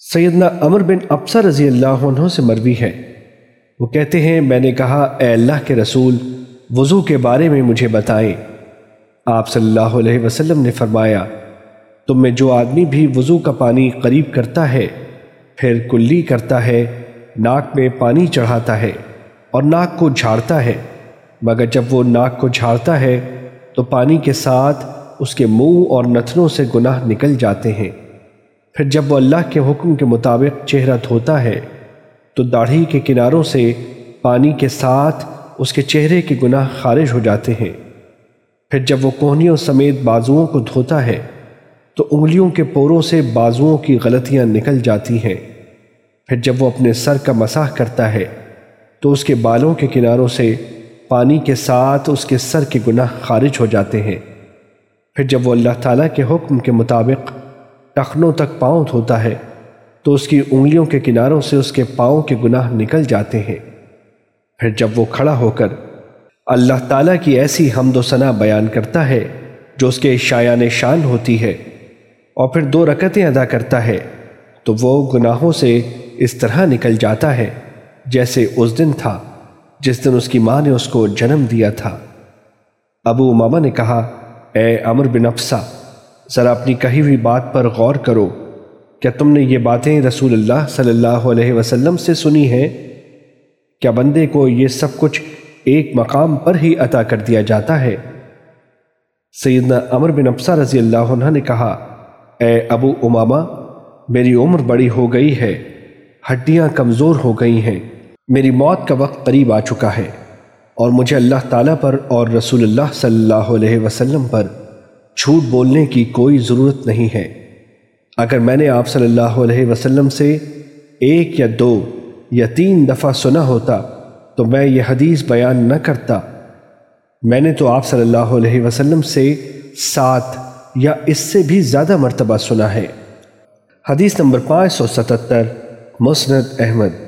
سیدنا عمر بن ابسر رضی اللہ عنہ سے مروی ہے۔ وہ کہتے ہیں، میں نے کہا، اے اللہ کے رسول، وضو کے بارے میں مجھے بتائیں۔ آپ صلی اللہ علیہ وسلم نے فرمایا، تم میں جو آدمی بھی وضو کا پانی قریب کرتا ہے، پھر کلی کرتا ہے، ناک میں پانی چڑھاتا ہے اور ناک کو جھاڑتا ہے۔ مگر جب وہ ناک کو جھاڑتا ہے، تو پانی کے ساتھ اس کے منہ اور نتنوں سے گناہ نکل جاتے ہیں۔ پھر جب وہ اللہ کے حکم کے مطابق چہرہ دھوتا ہے، تو داڑھی کے کناروں سے پانی کے ساتھ اس کے چہرے کے گناہ خارج ہو جاتے ہیں۔ پھر جب وہ کوہنیوں سمیت بازوؤں کو دھوتا ہے، تو انگلیوں کے پوروں سے بازوؤں کی غلطیاں نکل جاتی ہیں۔ پھر جب وہ اپنے سر کا مساح کرتا ہے، تو اس کے بالوں کے کناروں سے پانی کے ساتھ اس کے سر کے گناہ خارج ہو جاتے ہیں۔ پھر جب وہ اللہ تعالیٰ کے حکم کے مطابق ٹخنوں تک پاؤں دھوتا ہے، تو اس کی انگلیوں کے کناروں سے اس کے پاؤں کے گناہ نکل جاتے ہیں۔ پھر جب وہ کھڑا ہو کر اللہ تعالیٰ کی ایسی حمد و ثنا بیان کرتا ہے، جو اس کے شایان شان ہوتی ہے، اور پھر دو رکتیں ادا کرتا ہے، تو وہ گناہوں سے اس طرح نکل جاتا ہے، جیسے اس دن تھا، جس دن اس کی ماں نے اس کو جنم دیا تھا۔ ابو امامہ نے کہا، اے عمر بن افسہ ذرا اپنی کہی ہوئی بات پر غور کرو کیا تم نے یہ باتیں رسول اللہ صلی اللہ علیہ وسلم سے سنی ہیں؟ کیا بندے کو یہ سب کچھ ایک مقام پر ہی عطا کر دیا جاتا ہے؟ سیدنا عمر بن افسہ رضی اللہ عنہ نے کہا، اے ابو امامہ، میری عمر بڑی ہو گئی ہے، ہڈیاں کمزور ہو گئی ہیں، میری موت کا وقت قریب آ چکا ہے اور مجھے اللہ تعالیٰ پر اور رسول اللہ صلی اللہ علیہ وسلم پر جھوٹ بولنے کی کوئی ضرورت نہیں ہے۔ اگر میں نے آپ صلی اللہ علیہ وسلم سے ایک یا دو یا تین دفعہ سنا ہوتا تو میں یہ حدیث بیان نہ کرتا۔ میں نے تو آپ صلی اللہ علیہ وسلم سے سات یا اس سے بھی زیادہ مرتبہ سنا ہے۔ حدیث نمبر پانچ سو ستتر، مسند احمد۔